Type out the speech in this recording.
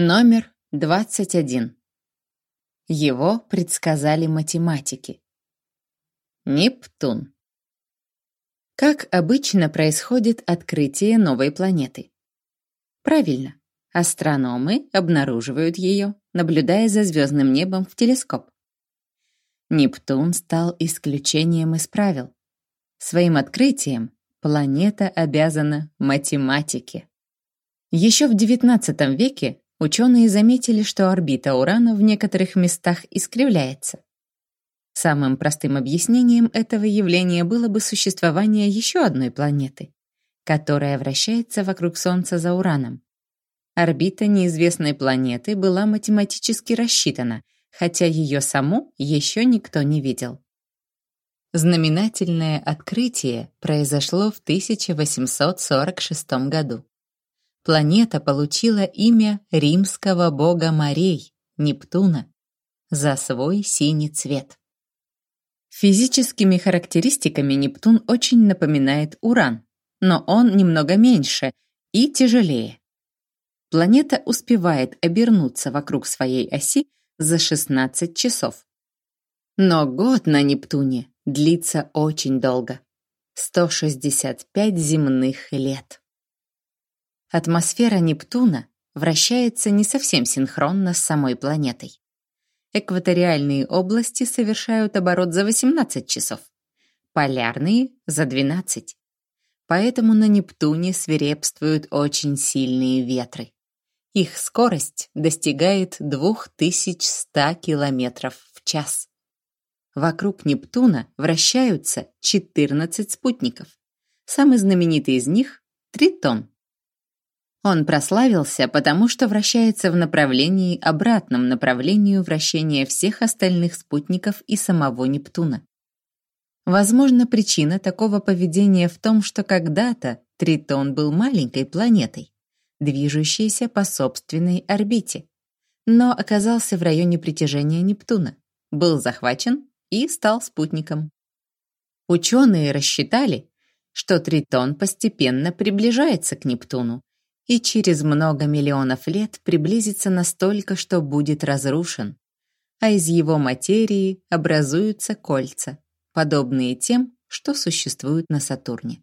Номер 21. Его предсказали математики. Нептун. Как обычно происходит открытие новой планеты? Правильно, астрономы обнаруживают ее, наблюдая за звездным небом в телескоп. Нептун стал исключением из правил. Своим открытием планета обязана математике. Еще в XIX веке ученые заметили, что орбита Урана в некоторых местах искривляется. Самым простым объяснением этого явления было бы существование еще одной планеты, которая вращается вокруг Солнца за Ураном. Орбита неизвестной планеты была математически рассчитана, хотя ее саму еще никто не видел. Знаменательное открытие произошло в 1846 году планета получила имя римского бога морей, Нептуна, за свой синий цвет. Физическими характеристиками Нептун очень напоминает Уран, но он немного меньше и тяжелее. Планета успевает обернуться вокруг своей оси за 16 часов. Но год на Нептуне длится очень долго — 165 земных лет. Атмосфера Нептуна вращается не совсем синхронно с самой планетой. Экваториальные области совершают оборот за 18 часов, полярные — за 12. Поэтому на Нептуне свирепствуют очень сильные ветры. Их скорость достигает 2100 км в час. Вокруг Нептуна вращаются 14 спутников. Самый знаменитый из них — Тритон. Он прославился, потому что вращается в направлении, обратном направлению вращения всех остальных спутников и самого Нептуна. Возможно, причина такого поведения в том, что когда-то Тритон был маленькой планетой, движущейся по собственной орбите, но оказался в районе притяжения Нептуна, был захвачен и стал спутником. Ученые рассчитали, что Тритон постепенно приближается к Нептуну, и через много миллионов лет приблизится настолько, что будет разрушен, а из его материи образуются кольца, подобные тем, что существуют на Сатурне.